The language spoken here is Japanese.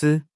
つ。